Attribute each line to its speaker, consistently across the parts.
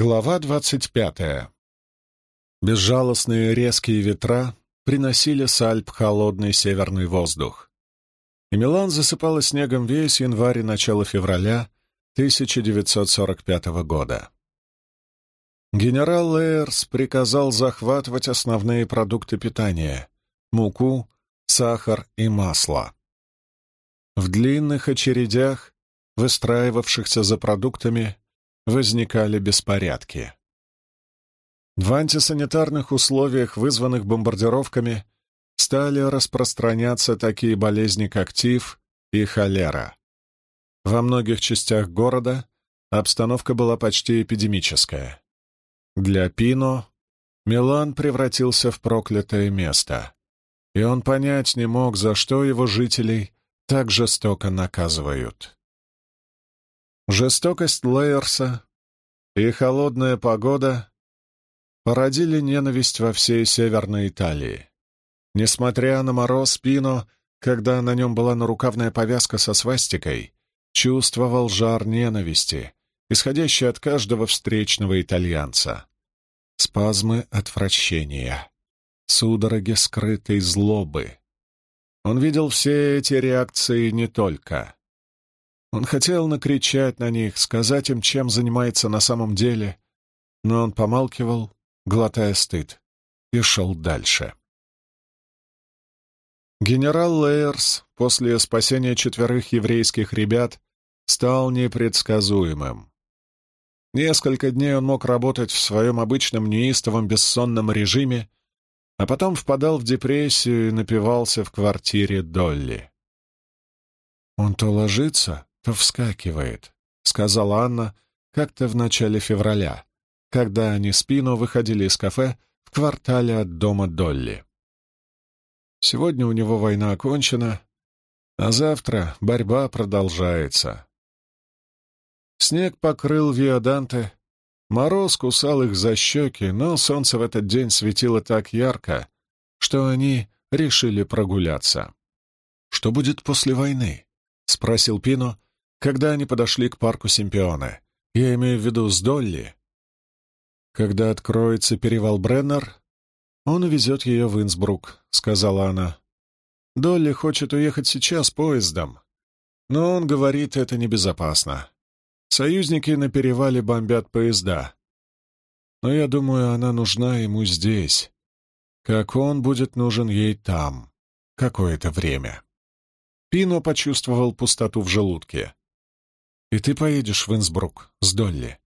Speaker 1: Глава двадцать пятая. Безжалостные резкие ветра приносили с Альп холодный северный воздух. И Милан засыпала снегом весь январь и начало февраля 1945 года. Генерал Лейерс приказал захватывать основные продукты питания — муку, сахар и масло. В длинных очередях, выстраивавшихся за продуктами, возникали беспорядки. В антисанитарных условиях, вызванных бомбардировками, стали распространяться такие болезни, как тиф и холера. Во многих частях города обстановка была почти эпидемическая. Для Пино Милан превратился в проклятое место, и он понять не мог, за что его жителей так жестоко наказывают. Жестокость Лейерса и холодная погода породили ненависть во всей Северной Италии. Несмотря на мороз, Пино, когда на нем была нарукавная повязка со свастикой, чувствовал жар ненависти, исходящий от каждого встречного итальянца. Спазмы отвращения, судороги скрытой злобы. Он видел все эти реакции не только он хотел накричать на них, сказать им, чем занимается на самом деле, но он помалкивал, глотая стыд, и шел дальше. Генерал Лейерс после спасения четверых еврейских ребят стал непредсказуемым. Несколько дней он мог работать в своем обычном неистовом бессонном режиме, а потом впадал в депрессию и напивался в квартире Долли. Он то ложится, вскакивает», — сказала Анна как-то в начале февраля, когда они с выходили из кафе в квартале от дома Долли. Сегодня у него война окончена, а завтра борьба продолжается. Снег покрыл Виаданте, мороз кусал их за щеки, но солнце в этот день светило так ярко, что они решили прогуляться. «Что будет после войны?» — спросил Пино, когда они подошли к парку Симпионе. Я имею в виду с Долли. Когда откроется перевал Бреннер, он увезет ее в Инсбрук, — сказала она. Долли хочет уехать сейчас поездом, но он говорит, это небезопасно. Союзники на перевале бомбят поезда. Но я думаю, она нужна ему здесь, как он будет нужен ей там, какое-то время. Пино почувствовал пустоту в желудке и ты поедешь в Инсбрук с Долли».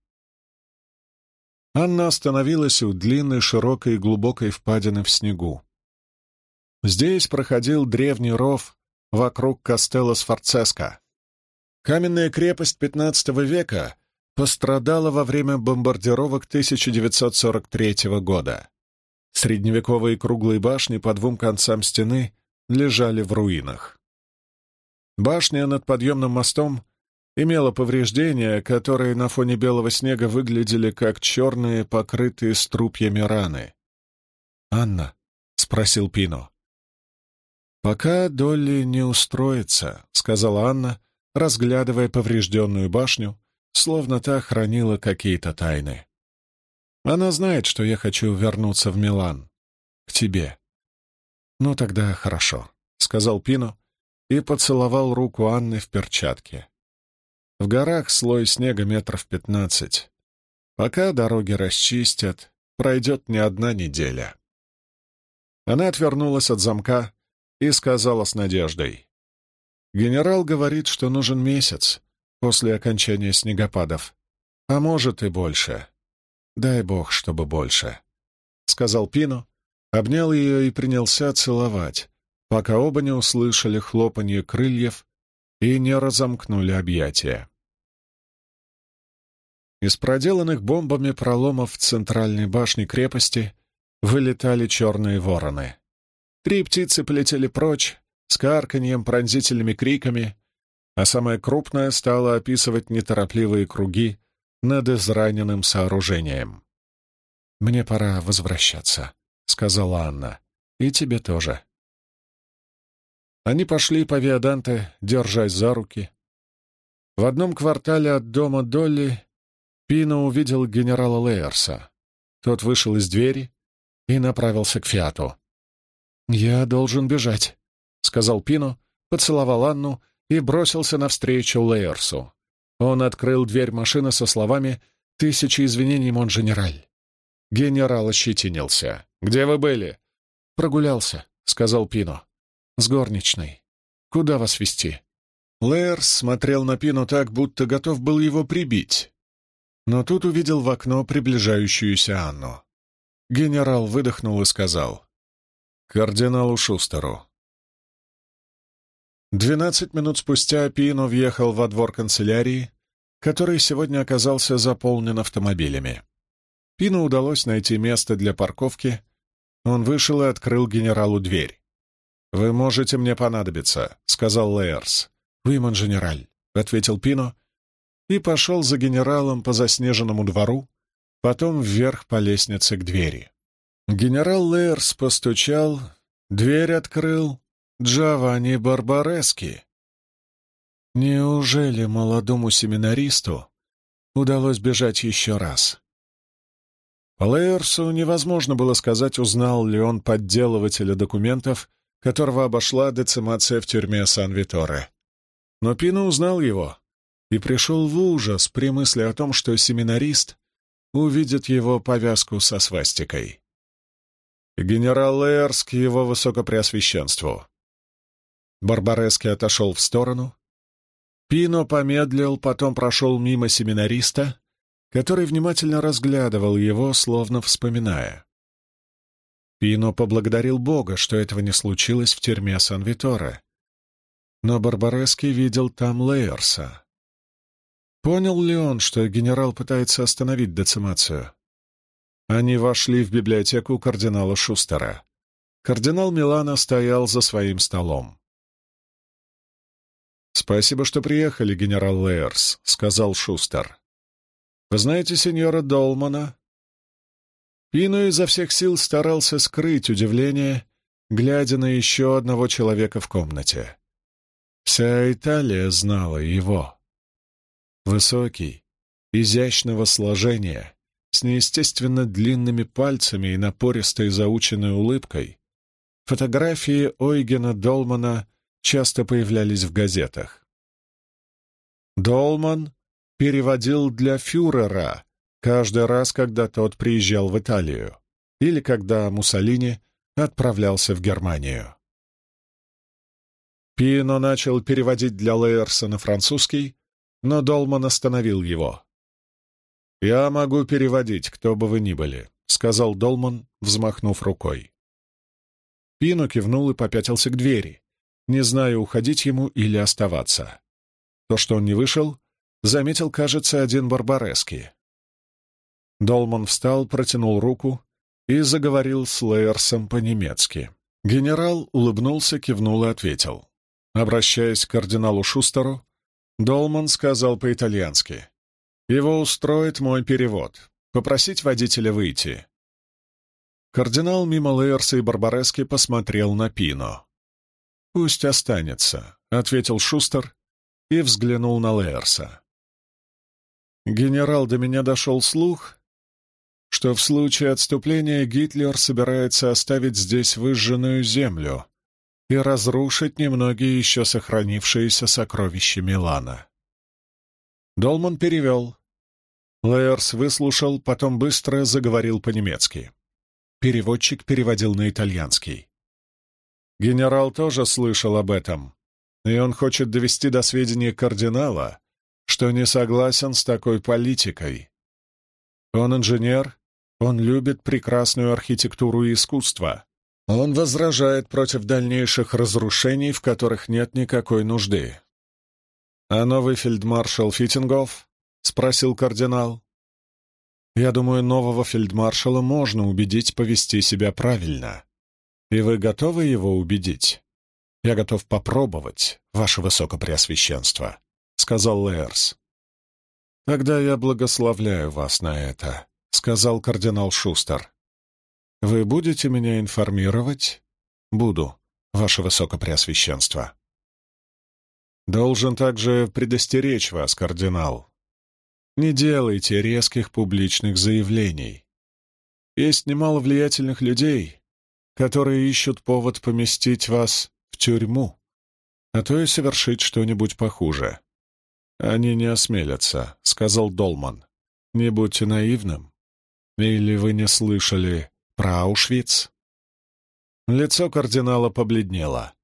Speaker 1: Анна остановилась у длинной, широкой и глубокой впадины в снегу. Здесь проходил древний ров вокруг Кастелло Сфорцеско. Каменная крепость XV века пострадала во время бомбардировок 1943 года. Средневековые круглые башни по двум концам стены лежали в руинах. Башня над подъемным мостом имела повреждения, которые на фоне белого снега выглядели как черные, покрытые струпьями раны. «Анна?» — спросил Пино. «Пока Долли не устроится», — сказала Анна, разглядывая поврежденную башню, словно та хранила какие-то тайны. «Она знает, что я хочу вернуться в Милан. К тебе». «Ну, тогда хорошо», — сказал Пино и поцеловал руку Анны в перчатке. В горах слой снега метров пятнадцать. Пока дороги расчистят, пройдет не одна неделя. Она отвернулась от замка и сказала с надеждой. «Генерал говорит, что нужен месяц после окончания снегопадов, а может и больше. Дай бог, чтобы больше», — сказал Пино, обнял ее и принялся целовать, пока оба не услышали хлопанье крыльев и не разомкнули объятия. Из проделанных бомбами проломов в центральной башне крепости вылетали черные вороны. Три птицы полетели прочь, с карканьем, пронзительными криками, а самая крупная стала описывать неторопливые круги над израненным сооружением. «Мне пора возвращаться», — сказала Анна. «И тебе тоже». Они пошли по Виаданте, держась за руки. В одном квартале от дома Долли Пино увидел генерала Лейерса. Тот вышел из двери и направился к Фиату. «Я должен бежать», — сказал Пино, поцеловал Анну и бросился навстречу Лейерсу. Он открыл дверь машины со словами «Тысячи извинений, мон-женераль». Генерал ощетинился. «Где вы были?» «Прогулялся», — сказал Пино. «С горничной. Куда вас вести? Лэрс смотрел на Пино так, будто готов был его прибить. Но тут увидел в окно приближающуюся Анну. Генерал выдохнул и сказал. «Кардиналу Шустеру». Двенадцать минут спустя Пино въехал во двор канцелярии, который сегодня оказался заполнен автомобилями. Пину удалось найти место для парковки. Он вышел и открыл генералу дверь. «Вы можете мне понадобиться», — сказал Лейерс. «Вы, монженераль», — ответил Пино, и пошел за генералом по заснеженному двору, потом вверх по лестнице к двери. Генерал Лейерс постучал, дверь открыл Джованни Барбарески. Неужели молодому семинаристу удалось бежать еще раз? Лейерсу невозможно было сказать, узнал ли он подделывателя документов, которого обошла децимация в тюрьме Сан-Виторе. Но Пино узнал его и пришел в ужас при мысли о том, что семинарист увидит его повязку со свастикой. Генерал Лейерс к его высокопреосвященству. Барбарески отошел в сторону. Пино помедлил, потом прошел мимо семинариста, который внимательно разглядывал его, словно вспоминая. Пино поблагодарил Бога, что этого не случилось в тюрьме Сан-Виторе. Но Барбарески видел там Лейерса. Понял ли он, что генерал пытается остановить децимацию? Они вошли в библиотеку кардинала Шустера. Кардинал Милана стоял за своим столом. «Спасибо, что приехали, генерал Лейерс», — сказал Шустер. «Вы знаете сеньора Долмана, Пино изо всех сил старался скрыть удивление, глядя на еще одного человека в комнате. Вся Италия знала его. Высокий, изящного сложения, с неестественно длинными пальцами и напористой заученной улыбкой, фотографии Ойгена Долмана часто появлялись в газетах. Долман переводил для фюрера каждый раз, когда тот приезжал в Италию или когда Муссолини отправлялся в Германию. Пино начал переводить для Лейерса на французский, но Долман остановил его. «Я могу переводить, кто бы вы ни были», — сказал Долман, взмахнув рукой. Пино кивнул и попятился к двери, не зная, уходить ему или оставаться. То, что он не вышел, заметил, кажется, один Барбарески. Долман встал, протянул руку и заговорил с Лейерсом по-немецки. Генерал улыбнулся, кивнул и ответил. Обращаясь к кардиналу Шустеру, Долман сказал по-итальянски. «Его устроит мой перевод. Попросить водителя выйти». Кардинал мимо Лейерса и Барбарески посмотрел на Пино. «Пусть останется», — ответил Шустер и взглянул на Лейерса. «Генерал, до меня дошел слух, что в случае отступления Гитлер собирается оставить здесь выжженную землю и разрушить немногие еще сохранившиеся сокровища Милана. Долман перевел. Лейерс выслушал, потом быстро заговорил по-немецки. Переводчик переводил на итальянский. Генерал тоже слышал об этом, и он хочет довести до сведения кардинала, что не согласен с такой политикой. Он инженер он любит прекрасную архитектуру и искусство. Он возражает против дальнейших разрушений, в которых нет никакой нужды. «А новый фельдмаршал Фитингов?» — спросил кардинал. «Я думаю, нового фельдмаршала можно убедить повести себя правильно. И вы готовы его убедить?» «Я готов попробовать, ваше высокопреосвященство», — сказал Лэрс. «Тогда я благословляю вас на это», — сказал кардинал Шустер. «Вы будете меня информировать?» «Буду, ваше высокопреосвященство». «Должен также предостеречь вас, кардинал. Не делайте резких публичных заявлений. Есть немало влиятельных людей, которые ищут повод поместить вас в тюрьму, а то и совершить что-нибудь похуже. Они не осмелятся, — сказал Долман. Не будьте наивным. Или вы не слышали про Аушвиц? Лицо кардинала побледнело.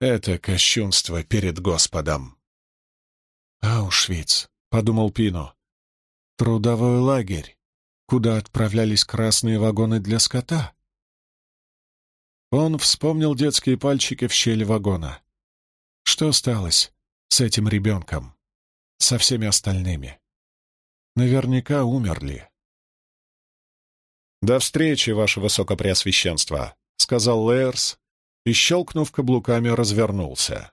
Speaker 1: Это кощунство перед Господом. «Аушвиц», — подумал Пино. «Трудовой лагерь, куда отправлялись красные вагоны для скота». Он вспомнил детские пальчики в щели вагона. Что осталось с этим ребенком? Со всеми остальными? Наверняка умерли. «До встречи, ваше высокопреосвященство», — сказал Лейерс, и, щелкнув каблуками, развернулся.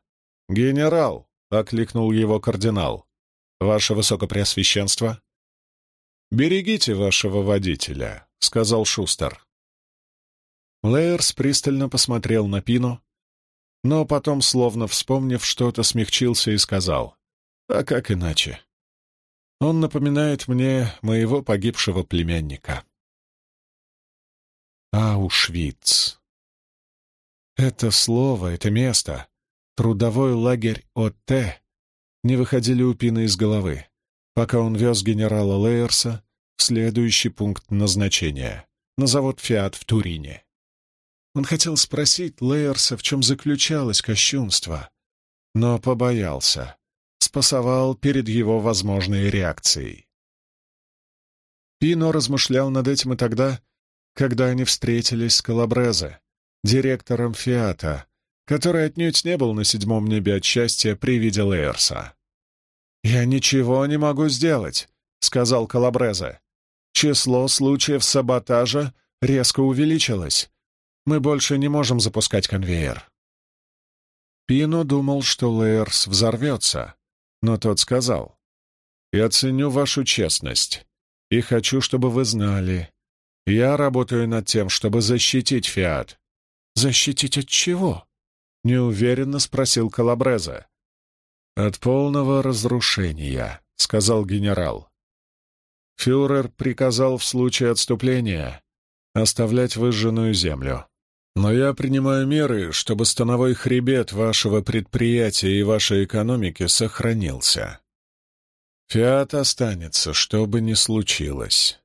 Speaker 1: «Генерал!» — окликнул его кардинал. «Ваше Высокопреосвященство?» «Берегите вашего водителя», — сказал Шустер. Лейерс пристально посмотрел на Пину, но потом, словно вспомнив что-то, смягчился и сказал, «А как иначе? Он напоминает мне моего погибшего племянника». Аушвиц. Это слово, это место, трудовой лагерь ОТ, не выходили у Пина из головы, пока он вез генерала Лейерса в следующий пункт назначения — на завод «Фиат» в Турине. Он хотел спросить Лейерса, в чем заключалось кощунство, но побоялся, спасовал перед его возможной реакцией. Пино размышлял над этим и тогда, когда они встретились с Калабрезе, директором «Фиата», который отнюдь не был на седьмом небе от счастья при виде Лейерса. «Я ничего не могу сделать», — сказал Калабрезе. «Число случаев саботажа резко увеличилось. Мы больше не можем запускать конвейер». Пино думал, что Лейерс взорвется, но тот сказал, «Я ценю вашу честность и хочу, чтобы вы знали, я работаю над тем, чтобы защитить Фиат. «Защитить от чего?» — неуверенно спросил Калабреза. «От полного разрушения», — сказал генерал. Фюрер приказал в случае отступления оставлять выжженную землю. Но я принимаю меры, чтобы становой хребет вашего предприятия и вашей экономики сохранился. Фиат останется, что бы ни случилось.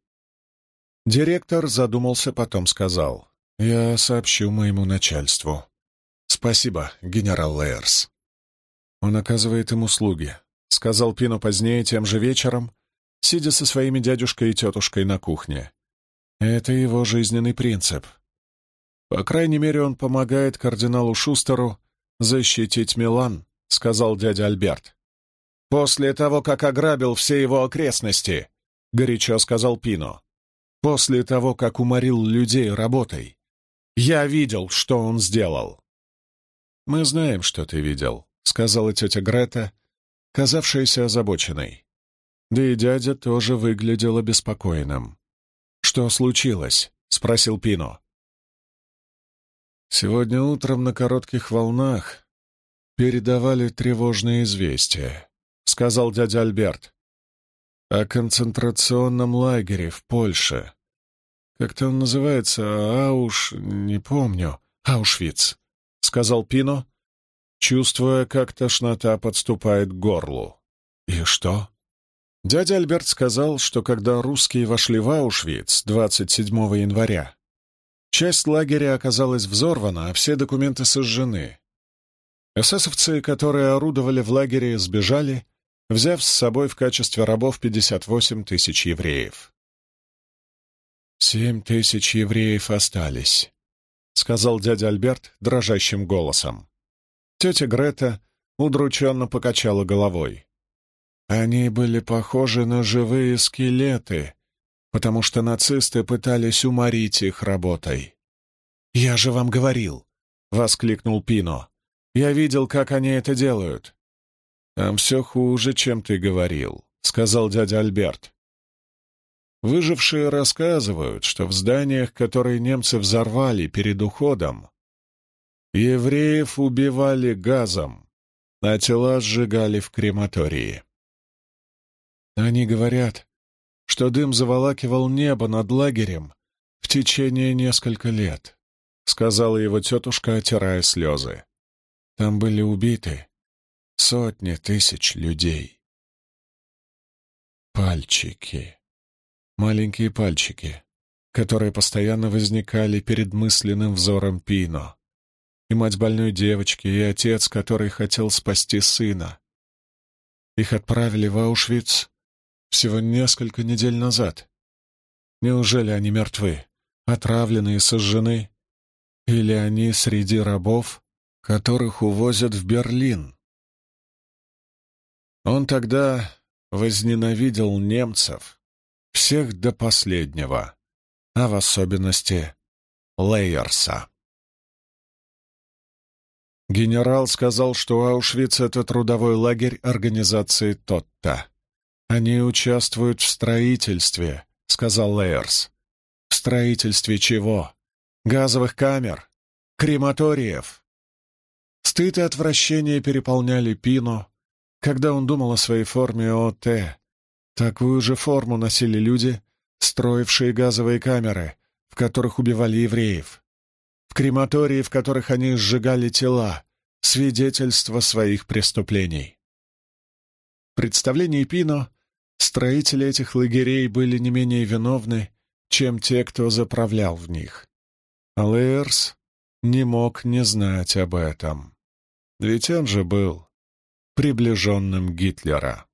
Speaker 1: Директор задумался, потом сказал. «Я сообщу моему начальству. Спасибо, генерал Лейерс». «Он оказывает им услуги», — сказал Пино позднее тем же вечером, сидя со своими дядюшкой и тетушкой на кухне. «Это его жизненный принцип. По крайней мере, он помогает кардиналу Шустеру защитить Милан», — сказал дядя Альберт. «После того, как ограбил все его окрестности», — горячо сказал Пино. «После того, как уморил людей работой. Я видел, что он сделал». «Мы знаем, что ты видел», — сказала тетя Грета, казавшаяся озабоченной. Да и дядя тоже выглядел обеспокоенным. «Что случилось?» — спросил Пино. «Сегодня утром на коротких волнах передавали тревожные известия», — сказал дядя Альберт. «О концентрационном лагере в Польше. Как-то он называется, Ауш... не помню. Аушвиц, — сказал Пино, чувствуя, как тошнота подступает к горлу. И что? Дядя Альберт сказал, что когда русские вошли в Аушвиц 27 января, часть лагеря оказалась взорвана, а все документы сожжены. Эсэсовцы, которые орудовали в лагере, сбежали, взяв с собой в качестве рабов 58 тысяч евреев. «Семь тысяч евреев остались», — сказал дядя Альберт дрожащим голосом. Тетя Грета удрученно покачала головой. Они были похожи на живые скелеты, потому что нацисты пытались уморить их работой. «Я же вам говорил!» — воскликнул Пино. «Я видел, как они это делают». «Там все хуже, чем ты говорил», — сказал дядя Альберт. Выжившие рассказывают, что в зданиях, которые немцы взорвали перед уходом, евреев убивали газом, а тела сжигали в крематории. Они говорят, что дым заволакивал небо над лагерем в течение нескольких лет, — сказала его тетушка, отирая слезы. Там были убиты сотни тысяч людей. Пальчики. Маленькие пальчики, которые постоянно возникали перед мысленным взором Пино. И мать больной девочки, и отец, который хотел спасти сына. Их отправили в Аушвиц всего несколько недель назад. Неужели они мертвы, отравлены и сожжены? Или они среди рабов, которых увозят в Берлин? Он тогда возненавидел немцев, всех до последнего, а в особенности Лейерса. Генерал сказал, что Аушвиц — это трудовой лагерь организации Тотта. «Они участвуют в строительстве», — сказал Лейерс. «В строительстве чего? Газовых камер? Крематориев?» Стыд и отвращение переполняли Пино, когда он думал о своей форме ОТ. Такую же форму носили люди, строившие газовые камеры, в которых убивали евреев. В крематории, в которых они сжигали тела, свидетельство своих преступлений. В представлении Пино Строители этих лагерей были не менее виновны, чем те, кто заправлял в них. А не мог не знать об этом. Ведь он же был приближенным Гитлера.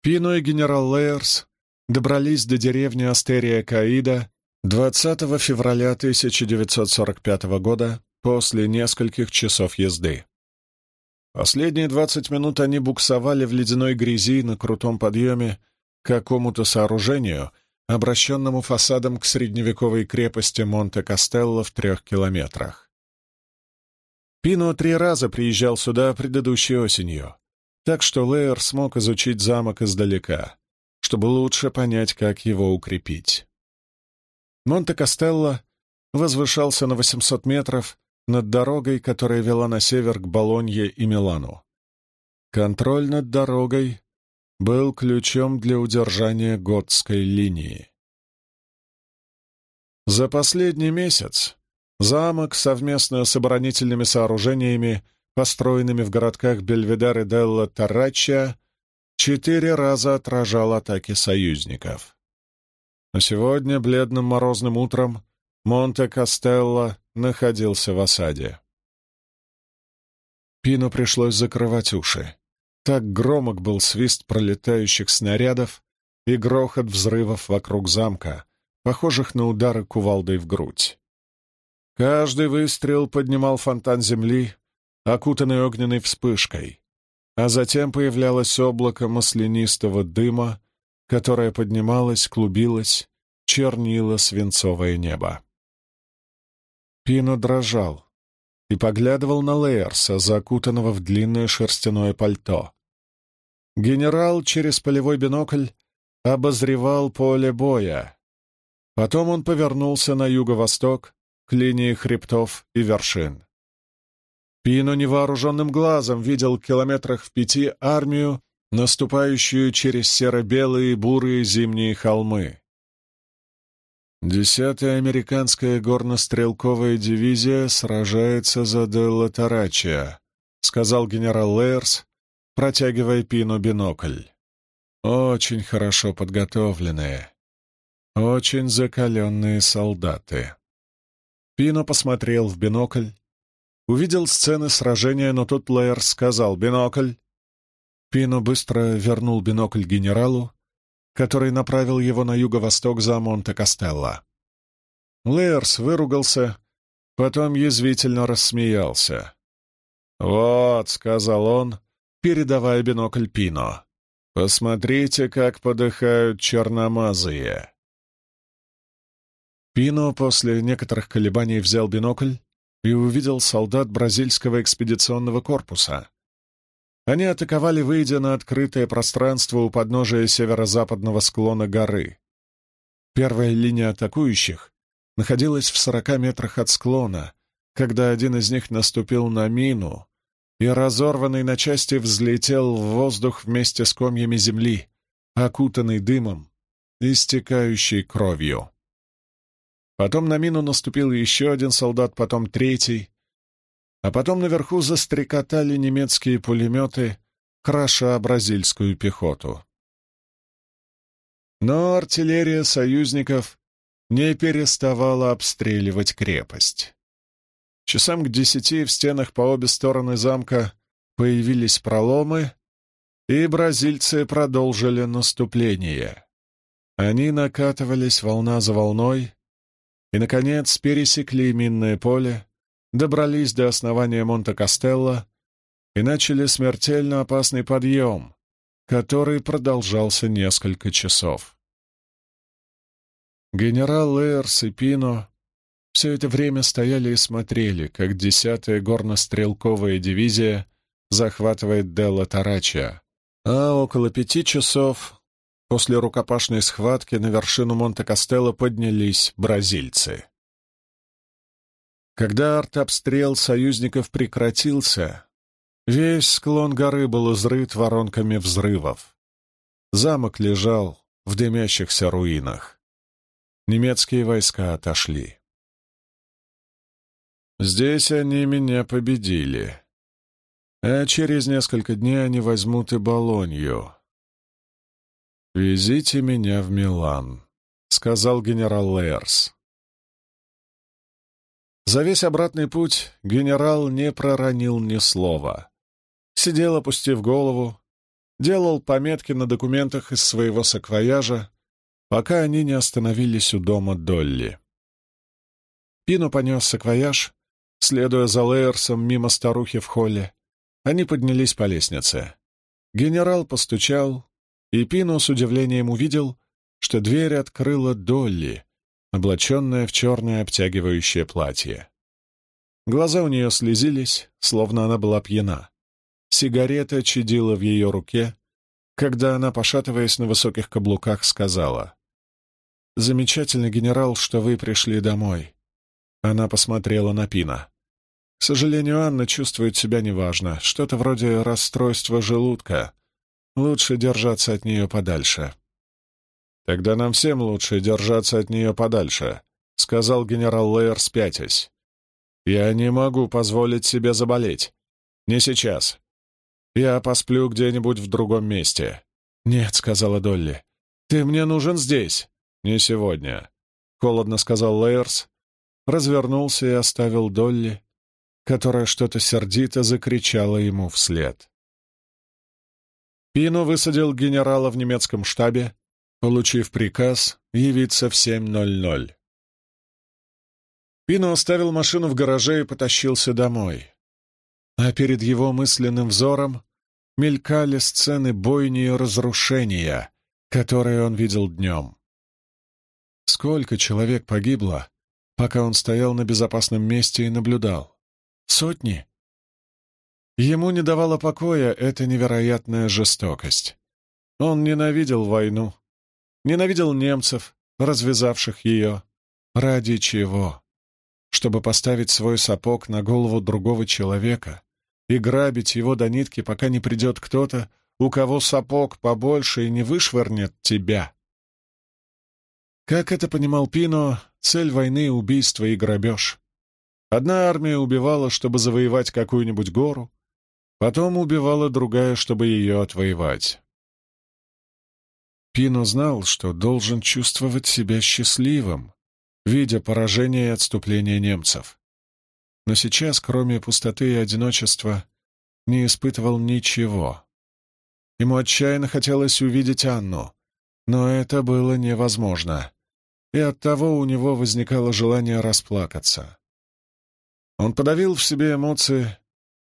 Speaker 1: Пино и генерал Лейерс добрались до деревни Астерия Каида 20 февраля 1945 года после нескольких часов езды. Последние двадцать минут они буксовали в ледяной грязи на крутом подъеме к какому-то сооружению, обращенному фасадом к средневековой крепости Монте-Кастелло в трех километрах. Пино три раза приезжал сюда предыдущей осенью, так что Лейер смог изучить замок издалека, чтобы лучше понять, как его укрепить. Монте-Кастелло возвышался на 800 метров над дорогой, которая вела на север к Болонье и Милану. Контроль над дорогой был ключом для удержания готской линии. За последний месяц замок совместно с оборонительными сооружениями, построенными в городках Бельведер и Делла Тарачча, четыре раза отражал атаки союзников. Но сегодня, бледным морозным утром, Монте-Кастелло находился в осаде. Пину пришлось закрывать уши. Так громок был свист пролетающих снарядов и грохот взрывов вокруг замка, похожих на удары кувалдой в грудь. Каждый выстрел поднимал фонтан земли, окутанный огненной вспышкой, а затем появлялось облако маслянистого дыма, которое поднималось, клубилось, чернило свинцовое небо. Пино дрожал и поглядывал на Лейерса, закутанного в длинное шерстяное пальто. Генерал через полевой бинокль обозревал поле боя. Потом он повернулся на юго-восток, к линии хребтов и вершин. Пино невооруженным глазом видел километрах в пяти армию, наступающую через серо-белые бурые зимние холмы. Десятая американская горнострелковая дивизия сражается за Делла Тарачия, сказал генерал Лейерс, протягивая Пину бинокль. Очень хорошо подготовленные, очень закаленные солдаты. Пино посмотрел в бинокль, увидел сцены сражения, но тут Лейерс сказал «Бинокль!». Пино быстро вернул бинокль генералу, который направил его на юго-восток за Монте-Кастелло. Лейерс выругался, потом язвительно рассмеялся. «Вот», — сказал он, передавая бинокль Пино, — «посмотрите, как подыхают черномазые». Пино после некоторых колебаний взял бинокль и увидел солдат бразильского экспедиционного корпуса, они атаковали, выйдя на открытое пространство у подножия северо-западного склона горы. Первая линия атакующих находилась в сорока метрах от склона, когда один из них наступил на мину, и, разорванный на части, взлетел в воздух вместе с комьями земли, окутанный дымом, истекающий кровью. Потом на мину наступил еще один солдат, потом третий, а потом наверху застрекотали немецкие пулеметы, кроша бразильскую пехоту. Но артиллерия союзников не переставала обстреливать крепость. Часам к десяти в стенах по обе стороны замка появились проломы, и бразильцы продолжили наступление. Они накатывались волна за волной и, наконец, пересекли минное поле, добрались до основания Монте-Кастелло и начали смертельно опасный подъем, который продолжался несколько часов. Генерал Лейерс и Пино все это время стояли и смотрели, как десятая горно-стрелковая дивизия захватывает Делла Тарача, а около пяти часов после рукопашной схватки на вершину Монте-Кастелло поднялись бразильцы. Когда артобстрел союзников прекратился, весь склон горы был изрыт воронками взрывов. Замок лежал в дымящихся руинах. Немецкие войска отошли. Здесь они меня победили. А через несколько дней они возьмут и Болонью. «Везите меня в Милан», — сказал генерал Лейерс. За весь обратный путь генерал не проронил ни слова. Сидел, опустив голову, делал пометки на документах из своего саквояжа, пока они не остановились у дома Долли. Пину понес саквояж, Следуя за Лейерсом мимо старухи в холле, они поднялись по лестнице. Генерал постучал, и Пино с удивлением увидел, что дверь открыла Долли, облаченная в черное обтягивающее платье. Глаза у нее слезились, словно она была пьяна. Сигарета чадила в ее руке, когда она, пошатываясь на высоких каблуках, сказала, «Замечательно, генерал, что вы пришли домой. Она посмотрела на Пина. К сожалению, Анна чувствует себя неважно. Что-то вроде расстройства желудка. Лучше держаться от нее подальше. «Тогда нам всем лучше держаться от нее подальше», — сказал генерал Лейер, спятясь. «Я не могу позволить себе заболеть. Не сейчас. Я посплю где-нибудь в другом месте». «Нет», — сказала Долли. «Ты мне нужен здесь». «Не сегодня», — холодно сказал Лейерс, развернулся и оставил Долли, которая что-то сердито закричала ему вслед. Пино высадил генерала в немецком штабе, получив приказ явиться в 7.00. Пино оставил машину в гараже и потащился домой. А перед его мысленным взором мелькали сцены бойни и разрушения, которые он видел днем. Сколько человек погибло, пока он стоял на безопасном месте и наблюдал. Сотни. Ему не давала покоя эта невероятная жестокость. Он ненавидел войну, ненавидел немцев, развязавших ее. Ради чего? Чтобы поставить свой сапог на голову другого человека и грабить его до нитки, пока не придет кто-то, у кого сапог побольше и не вышвырнет тебя. Как это понимал Пино, цель войны — убийство и грабеж. Одна армия убивала, чтобы завоевать какую-нибудь гору, потом убивала другая, чтобы ее отвоевать. Пино знал, что должен чувствовать себя счастливым, видя поражение и отступление немцев. Но сейчас, кроме пустоты и одиночества, не испытывал ничего. Ему отчаянно хотелось увидеть Анну, но это было невозможно и оттого у него возникало желание расплакаться. Он подавил в себе эмоции,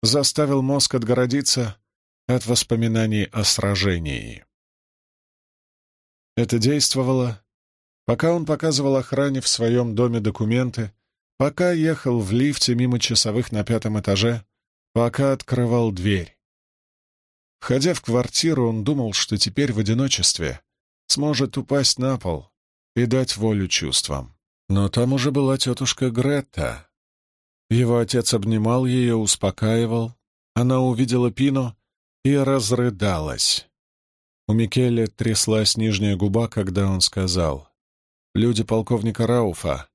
Speaker 1: заставил мозг отгородиться от воспоминаний о сражении. Это действовало, пока он показывал охране в своем доме документы, пока ехал в лифте мимо часовых на пятом этаже, пока открывал дверь. Входя в квартиру, он думал, что теперь в одиночестве сможет упасть на пол и дать волю чувствам. Но там уже была тетушка Гретта. Его отец обнимал ее, успокаивал, она увидела Пино и разрыдалась. У Микеле тряслась нижняя губа, когда он сказал, «Люди полковника Рауфа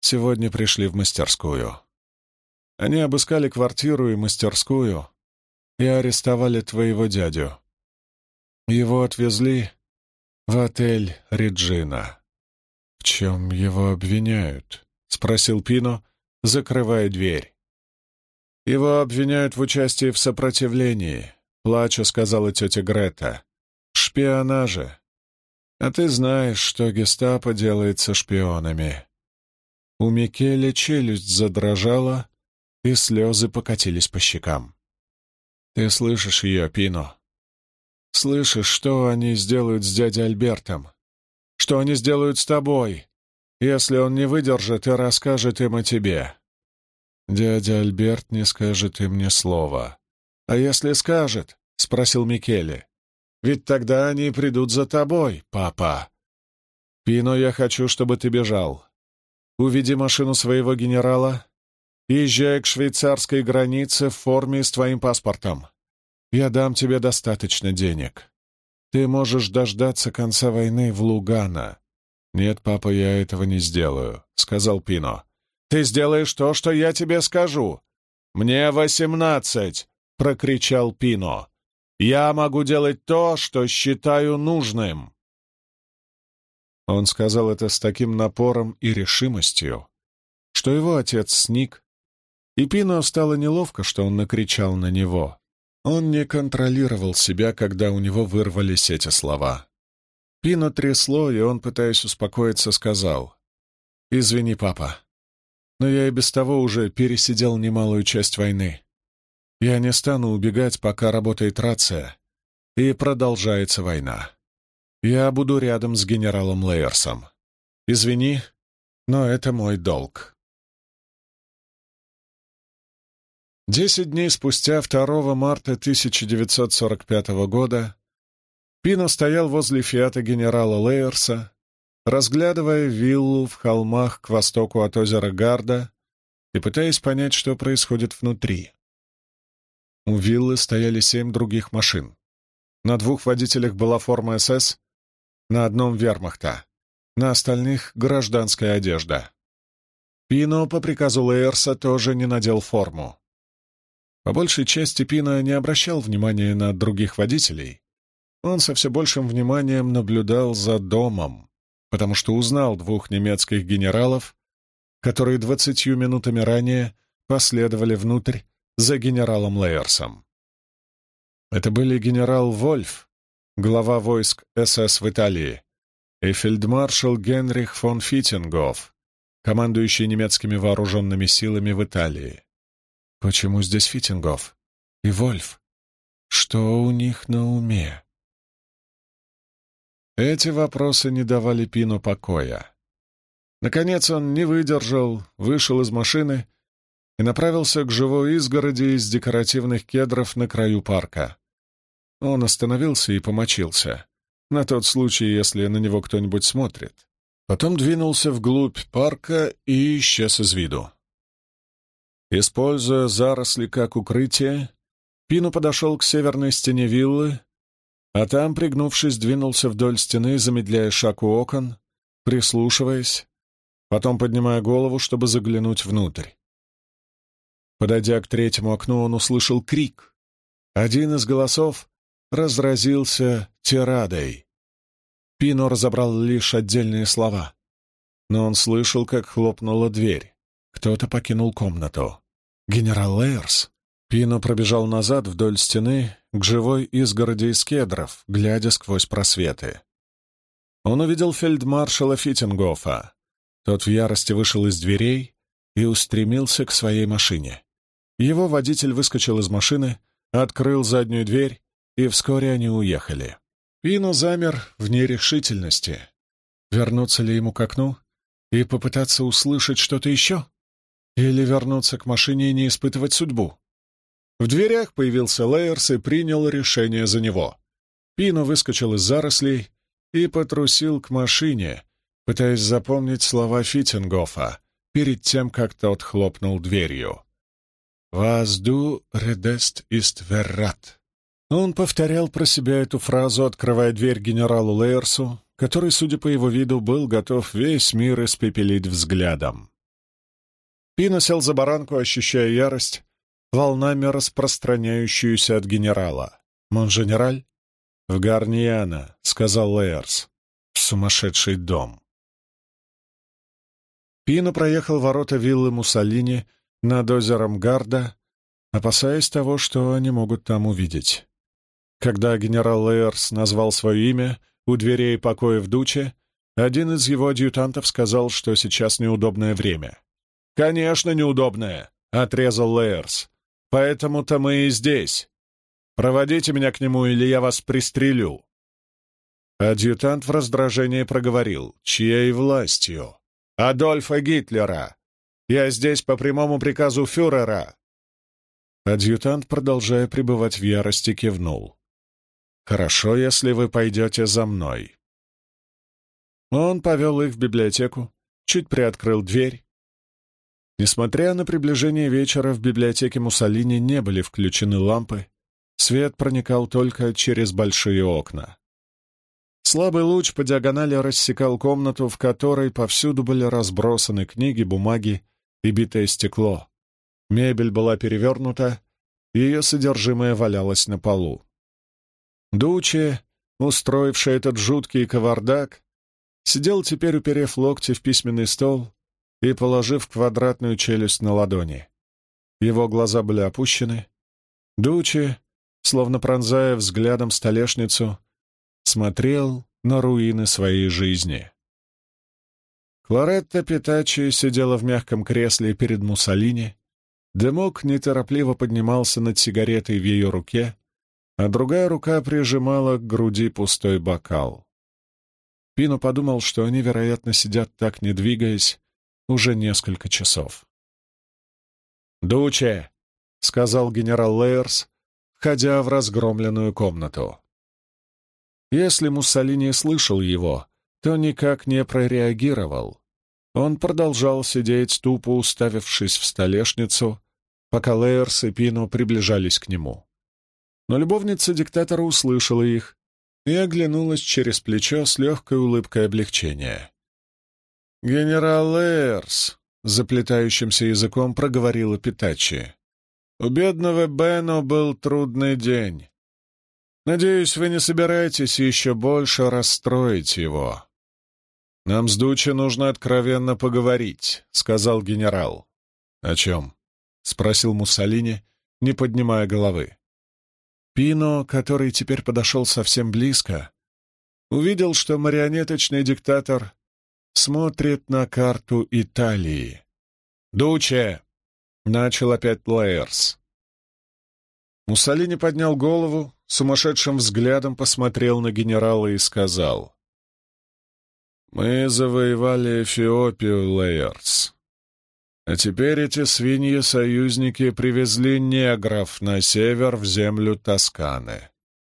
Speaker 1: сегодня пришли в мастерскую. Они обыскали квартиру и мастерскую и арестовали твоего дядю. Его отвезли в отель «Реджина». «В чем его обвиняют?» — спросил Пино, закрывая дверь. «Его обвиняют в участии в сопротивлении», — плача сказала тетя Грета. «Шпионаже. А ты знаешь, что гестапо делает со шпионами». У Микеле челюсть задрожала, и слезы покатились по щекам. «Ты слышишь ее, Пино? Слышишь, что они сделают с дядей Альбертом? Что они сделают с тобой, если он не выдержит и расскажет им о тебе?» «Дядя Альберт не скажет им ни слова». «А если скажет?» — спросил Микеле. «Ведь тогда они придут за тобой, папа. Пино, я хочу, чтобы ты бежал. Уведи машину своего генерала Езжай к швейцарской границе в форме с твоим паспортом. Я дам тебе достаточно денег. Ты можешь дождаться конца войны в Лугана. Нет, папа, я этого не сделаю, — сказал Пино. Ты сделаешь то, что я тебе скажу. Мне восемнадцать, — прокричал Пино. Я могу делать то, что считаю нужным. Он сказал это с таким напором и решимостью, что его отец сник и Пино стало неловко, что он накричал на него. Он не контролировал себя, когда у него вырвались эти слова. Пино трясло, и он, пытаясь успокоиться, сказал. «Извини, папа, но я и без того уже пересидел немалую часть войны. Я не стану убегать, пока работает рация, и продолжается война. Я буду рядом с генералом Лейерсом. Извини, но это мой долг». Десять дней спустя, 2 марта 1945 года, Пино стоял возле фиата генерала Лейерса, разглядывая виллу в холмах к востоку от озера Гарда и пытаясь понять, что происходит внутри. У виллы стояли семь других машин. На двух водителях была форма СС, на одном — вермахта, на остальных — гражданская одежда. Пино по приказу Лейерса тоже не надел форму. По большей части Пина не обращал внимания на других водителей. Он со все большим вниманием наблюдал за домом, потому что узнал двух немецких генералов, которые двадцатью минутами ранее последовали внутрь за генералом Лейерсом. Это были генерал Вольф, глава войск СС в Италии, и фельдмаршал Генрих фон Фитингоф, командующий немецкими вооруженными силами в Италии. Почему здесь Фитингов? И Вольф? Что у них на уме? Эти вопросы не давали Пину покоя. Наконец он не выдержал, вышел из машины и направился к живой изгороди из декоративных кедров на краю парка. Он остановился и помочился, на тот случай, если на него кто-нибудь смотрит. Потом двинулся вглубь парка и исчез из виду. Используя заросли как укрытие, Пину подошел к северной стене виллы, а там, пригнувшись, двинулся вдоль стены, замедляя шаг у окон, прислушиваясь, потом поднимая голову, чтобы заглянуть внутрь. Подойдя к третьему окну, он услышал крик. Один из голосов разразился тирадой. Пино разобрал лишь отдельные слова, но он слышал, как хлопнула дверь. Кто-то покинул комнату. Генерал Лейерс. Пино пробежал назад вдоль стены к живой изгороди из кедров, глядя сквозь просветы. Он увидел фельдмаршала Фитингофа. Тот в ярости вышел из дверей и устремился к своей машине. Его водитель выскочил из машины, открыл заднюю дверь, и вскоре они уехали. Пино замер в нерешительности. Вернуться ли ему к окну и попытаться услышать что-то еще? Или вернуться к машине и не испытывать судьбу? В дверях появился Лейерс и принял решение за него. Пино выскочил из зарослей и потрусил к машине, пытаясь запомнить слова Фитингофа перед тем, как тот хлопнул дверью. «Вазду редест ист веррат». Он повторял про себя эту фразу, открывая дверь генералу Лейерсу, который, судя по его виду, был готов весь мир испепелить взглядом. Пина сел за баранку, ощущая ярость, волнами распространяющуюся от генерала. «Монженераль?» «В Гарниана», — сказал Лейерс. «В сумасшедший дом». Пино проехал ворота виллы Муссолини над озером Гарда, опасаясь того, что они могут там увидеть. Когда генерал Лейерс назвал свое имя у дверей покоя в Дуче, один из его адъютантов сказал, что сейчас неудобное время. «Конечно, неудобное», — отрезал Лейерс. «Поэтому-то мы и здесь. Проводите меня к нему, или я вас пристрелю». Адъютант в раздражении проговорил. «Чьей властью?» Адольфа Гитлера. Я здесь по прямому приказу фюрера». Адъютант, продолжая пребывать в ярости, кивнул. «Хорошо, если вы пойдете за мной». Он повел их в библиотеку, чуть приоткрыл дверь. Несмотря на приближение вечера, в библиотеке Муссолини не были включены лампы, свет проникал только через большие окна. Слабый луч по диагонали рассекал комнату, в которой повсюду были разбросаны книги, бумаги и битое стекло. Мебель была перевернута, ее содержимое валялось на полу. Дуче, устроивший этот жуткий кавардак, сидел теперь, уперев локти в письменный стол и положив квадратную челюсть на ладони. Его глаза были опущены. Дуче, словно пронзая взглядом столешницу, смотрел на руины своей жизни. Кларетта Питачи сидела в мягком кресле перед Муссолини, дымок неторопливо поднимался над сигаретой в ее руке, а другая рука прижимала к груди пустой бокал. Пино подумал, что они, вероятно, сидят так, не двигаясь, уже несколько часов. «Дуче!» — сказал генерал Лейерс, входя в разгромленную комнату. Если Муссолини слышал его, то никак не прореагировал. Он продолжал сидеть, тупо уставившись в столешницу, пока Лейерс и Пино приближались к нему. Но любовница диктатора услышала их и оглянулась через плечо с легкой улыбкой облегчения. «Генерал Лейерс», — заплетающимся языком проговорила Питачи, — «у бедного Бено был трудный день. Надеюсь, вы не собираетесь еще больше расстроить его. Нам с Дучи нужно откровенно поговорить, — сказал генерал. О чем? — спросил Муссолини, не поднимая головы. Пино, который теперь подошел совсем близко, увидел, что марионеточный диктатор смотрит на карту Италии. «Дуче!» — начал опять Лейерс. Муссолини поднял голову, сумасшедшим взглядом посмотрел на генерала и сказал. «Мы завоевали Эфиопию, Лейерс. А теперь эти свиньи-союзники привезли негров на север в землю Тосканы.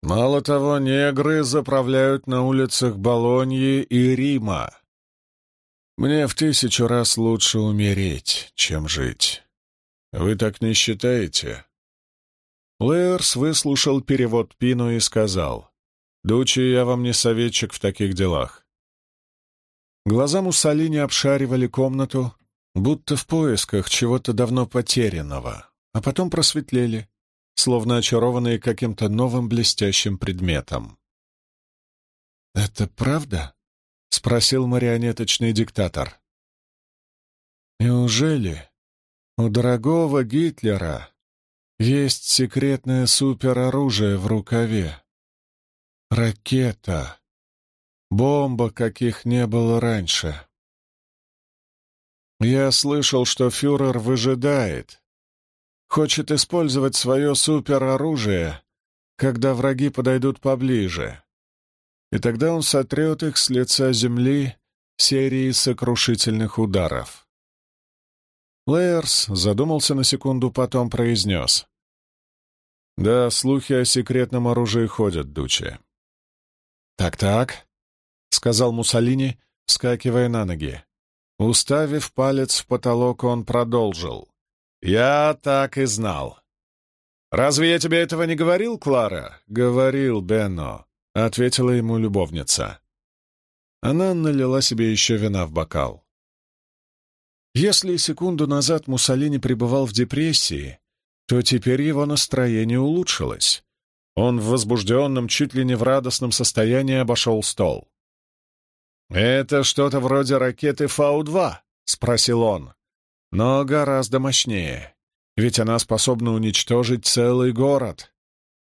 Speaker 1: Мало того, негры заправляют на улицах Болоньи и Рима. Мне в тысячу раз лучше умереть, чем жить. Вы так не считаете?» Лейерс выслушал перевод Пину и сказал, «Дучи, я вам не советчик в таких делах». Глаза Муссолини обшаривали комнату, будто в поисках чего-то давно потерянного, а потом просветлели, словно очарованные каким-то новым блестящим предметом. «Это правда?» — спросил марионеточный диктатор. «Неужели у дорогого Гитлера есть секретное супероружие в рукаве. Ракета. Бомба, каких не было раньше. Я слышал, что фюрер выжидает. Хочет использовать свое супероружие, когда враги подойдут поближе. И тогда он сотрет их с лица земли серией сокрушительных ударов. Лейерс задумался на секунду, потом произнес. Да, слухи о секретном оружии ходят, Дуче. «Так-так», — сказал Муссолини, вскакивая на ноги. Уставив палец в потолок, он продолжил. «Я так и знал». «Разве я тебе этого не говорил, Клара?» «Говорил, Бенно», — ответила ему любовница. Она налила себе еще вина в бокал. Если секунду назад Муссолини пребывал в депрессии, то теперь его настроение улучшилось. Он в возбужденном, чуть ли не в радостном состоянии обошел стол. «Это что-то вроде ракеты Фау-2?» — спросил он. «Но гораздо мощнее, ведь она способна уничтожить целый город.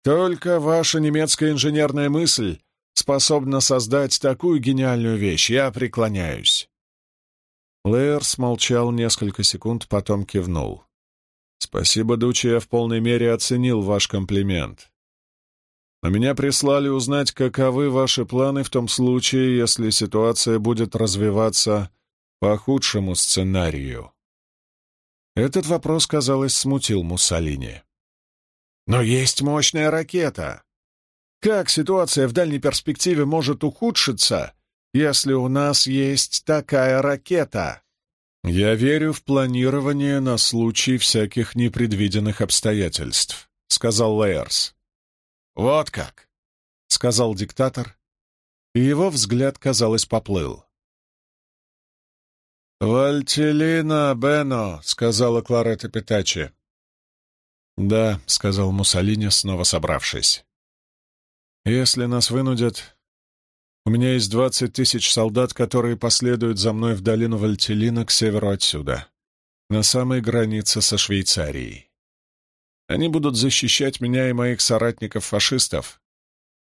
Speaker 1: Только ваша немецкая инженерная мысль способна создать такую гениальную вещь, я преклоняюсь». Лейерс молчал несколько секунд, потом кивнул. «Спасибо, Дучи, я в полной мере оценил ваш комплимент. Но меня прислали узнать, каковы ваши планы в том случае, если ситуация будет развиваться по худшему сценарию». Этот вопрос, казалось, смутил Муссолини. «Но есть мощная ракета. Как ситуация в дальней перспективе может ухудшиться, если у нас есть такая ракета?» «Я верю в планирование на случай всяких непредвиденных обстоятельств», — сказал Лейерс. «Вот как», — сказал диктатор, и его взгляд, казалось, поплыл. «Вальтелина, Бено», — сказала Кларета Питачи. «Да», — сказал Муссолини, снова собравшись. «Если нас вынудят, у меня есть двадцать тысяч солдат, которые последуют за мной в долину Вальтелина к северу отсюда, на самой границе со Швейцарией. Они будут защищать меня и моих соратников-фашистов,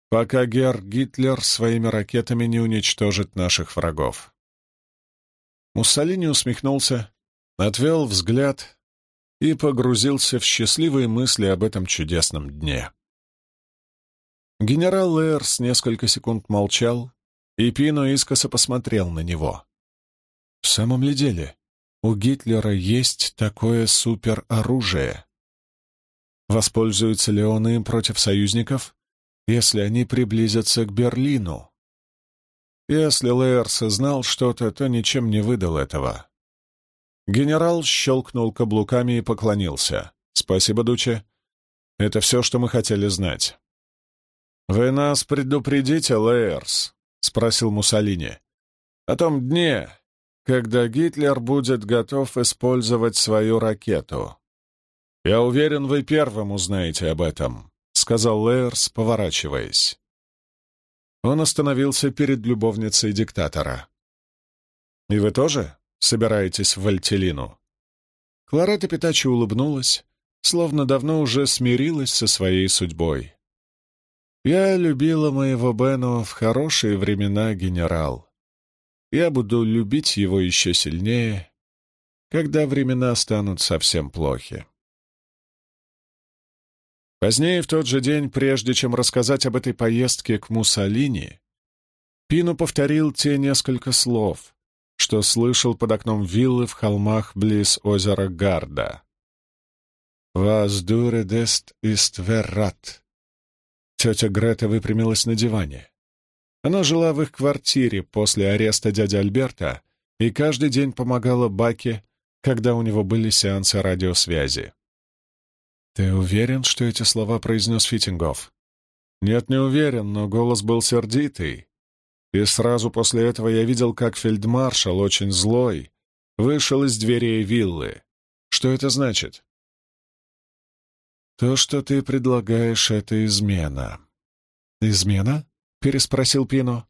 Speaker 1: пока Герр Гитлер своими ракетами не уничтожит наших врагов. Муссолини усмехнулся, отвел взгляд и погрузился в счастливые мысли об этом чудесном дне. Генерал Лэрс несколько секунд молчал, и Пино искоса посмотрел на него. В самом ли деле, у Гитлера есть такое супероружие? Воспользуется ли он им против союзников, если они приблизятся к Берлину? Если Лэрс знал что-то, то ничем не выдал этого. Генерал щелкнул каблуками и поклонился. «Спасибо, Дуче. Это все, что мы хотели знать». «Вы нас предупредите, Лейерс?» — спросил Муссолини. «О том дне, когда Гитлер будет готов использовать свою ракету. Я уверен, вы первым узнаете об этом», — сказал Лейерс, поворачиваясь. Он остановился перед любовницей диктатора. «И вы тоже собираетесь в Вальтелину?» Кларета Питачи улыбнулась, словно давно уже смирилась со своей судьбой. Я любила моего Бену в хорошие времена, генерал. Я буду любить его еще сильнее, когда времена станут совсем плохи. Позднее, в тот же день, прежде чем рассказать об этой поездке к Муссолини, Пину повторил те несколько слов, что слышал под окном виллы в холмах близ озера Гарда. «Вас дуре дест ист веррат», Тетя Грета выпрямилась на диване. Она жила в их квартире после ареста дяди Альберта и каждый день помогала Баке, когда у него были сеансы радиосвязи. «Ты уверен, что эти слова произнес Фитингов?» «Нет, не уверен, но голос был сердитый. И сразу после этого я видел, как фельдмаршал, очень злой, вышел из дверей виллы. Что это значит?» «То, что ты предлагаешь, — это измена». «Измена?» — переспросил Пино.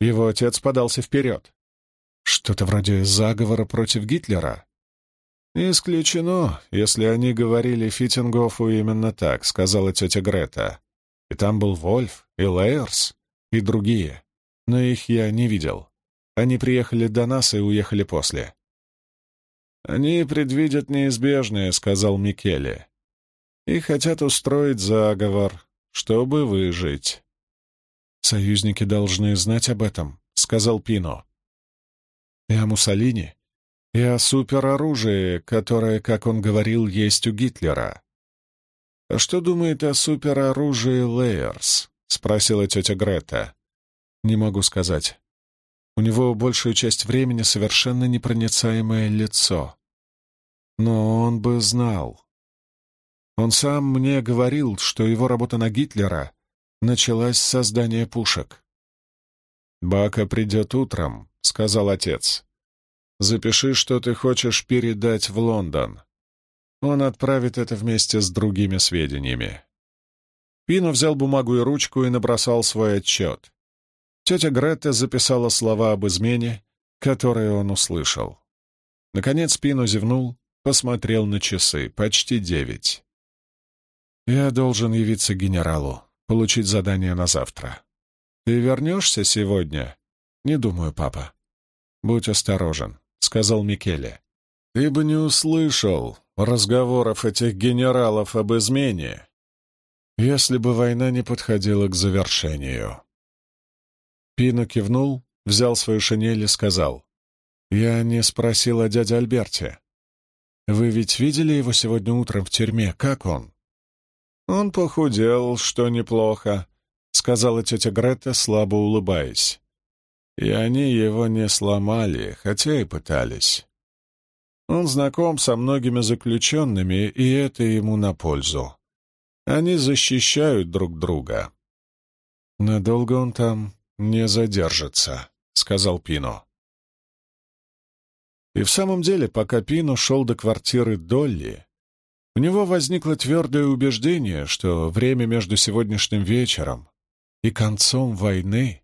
Speaker 1: Его отец подался вперед. «Что-то вроде заговора против Гитлера?» «Не исключено, если они говорили Фитингофу именно так», — сказала тетя Грета. «И там был Вольф, и Лейерс, и другие. Но их я не видел. Они приехали до нас и уехали после». «Они предвидят неизбежное», — сказал Микеле и хотят устроить заговор, чтобы выжить. «Союзники должны знать об этом», — сказал Пино. «И о Муссолини, и о супероружии, которое, как он говорил, есть у Гитлера». «А что думает о супероружии Лейерс?» — спросила тетя Грета. «Не могу сказать. У него большую часть времени совершенно непроницаемое лицо. Но он бы знал. Он сам мне говорил, что его работа на Гитлера началась с создания пушек. «Бака придет утром», — сказал отец. «Запиши, что ты хочешь передать в Лондон. Он отправит это вместе с другими сведениями». Пино взял бумагу и ручку и набросал свой отчет. Тетя Гретта записала слова об измене, которые он услышал. Наконец Пино зевнул, посмотрел на часы. Почти девять. «Я должен явиться генералу, получить задание на завтра. Ты вернешься сегодня?» «Не думаю, папа». «Будь осторожен», — сказал Микеле. «Ты бы не услышал разговоров этих генералов об измене, если бы война не подходила к завершению». Пино кивнул, взял свою шинель и сказал. «Я не спросил о дяде Альберте. Вы ведь видели его сегодня утром в тюрьме? Как он?» «Он похудел, что неплохо», — сказала тетя Грета, слабо улыбаясь. И они его не сломали, хотя и пытались. Он знаком со многими заключенными, и это ему на пользу. Они защищают друг друга. Надолго он там не задержится, сказал Пино. И в самом деле, пока Пино шел до квартиры Долли, у него возникло твердое убеждение, что время между сегодняшним вечером и концом войны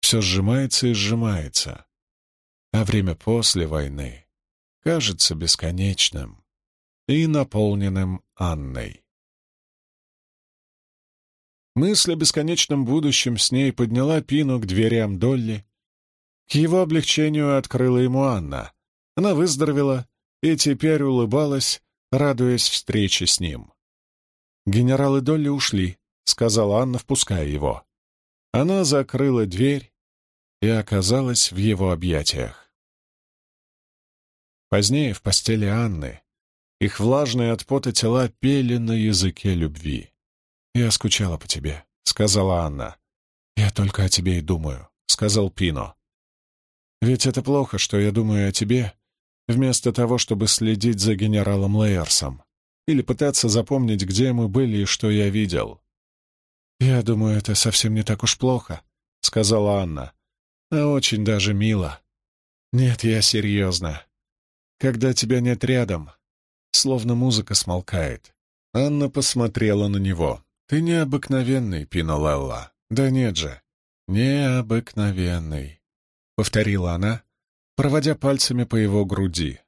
Speaker 1: все сжимается и сжимается, а время после войны кажется бесконечным и наполненным Анной. Мысль о бесконечном будущем с ней подняла Пину к дверям Долли. К его облегчению открыла ему Анна. Она выздоровела и теперь улыбалась, радуясь встрече с ним. «Генерал и Долли ушли», — сказала Анна, впуская его. Она закрыла дверь и оказалась в его объятиях. Позднее в постели Анны их влажные от пота тела пели на языке любви. «Я скучала по тебе», — сказала Анна. «Я только о тебе и думаю», — сказал Пино. «Ведь это плохо, что я думаю о тебе, вместо того, чтобы следить за генералом Лейерсом или пытаться запомнить, где мы были и что я видел». «Я думаю, это совсем не так уж плохо», — сказала Анна. «А очень даже мило. Нет, я серьезно. Когда тебя нет рядом, словно музыка смолкает». Анна посмотрела на него. «Ты необыкновенный, Пинолелла. Да нет же, необыкновенный», — повторила она, проводя пальцами по его груди.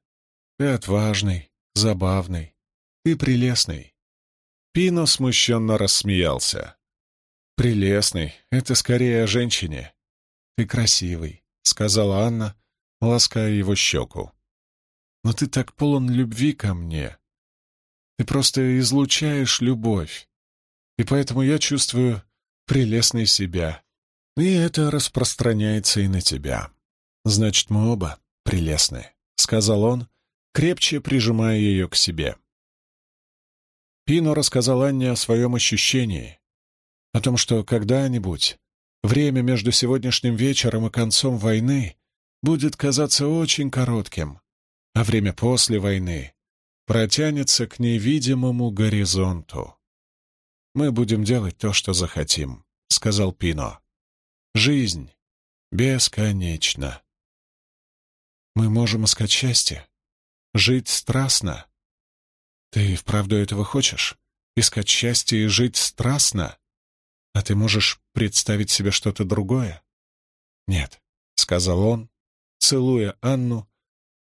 Speaker 1: «Ты отважный, забавный, ты прелестный». Пино смущенно рассмеялся. «Прелестный — это скорее о женщине. Ты красивый», — сказала Анна, лаская его щеку. «Но ты так полон любви ко мне. Ты просто излучаешь любовь и поэтому я чувствую прелестной себя. И это распространяется и на тебя. Значит, мы оба прелестны, — сказал он, крепче прижимая ее к себе. Пино рассказал Анне о своем ощущении, о том, что когда-нибудь время между сегодняшним вечером и концом войны будет казаться очень коротким, а время после войны протянется к невидимому горизонту. «Мы будем делать то, что захотим», — сказал Пино. «Жизнь бесконечна. Мы можем искать счастье, жить страстно. Ты вправду этого хочешь? Искать счастье и жить страстно? А ты можешь представить себе что-то другое?» «Нет», — сказал он, целуя Анну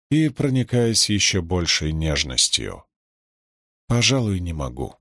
Speaker 1: и проникаясь еще большей нежностью. «Пожалуй, не могу».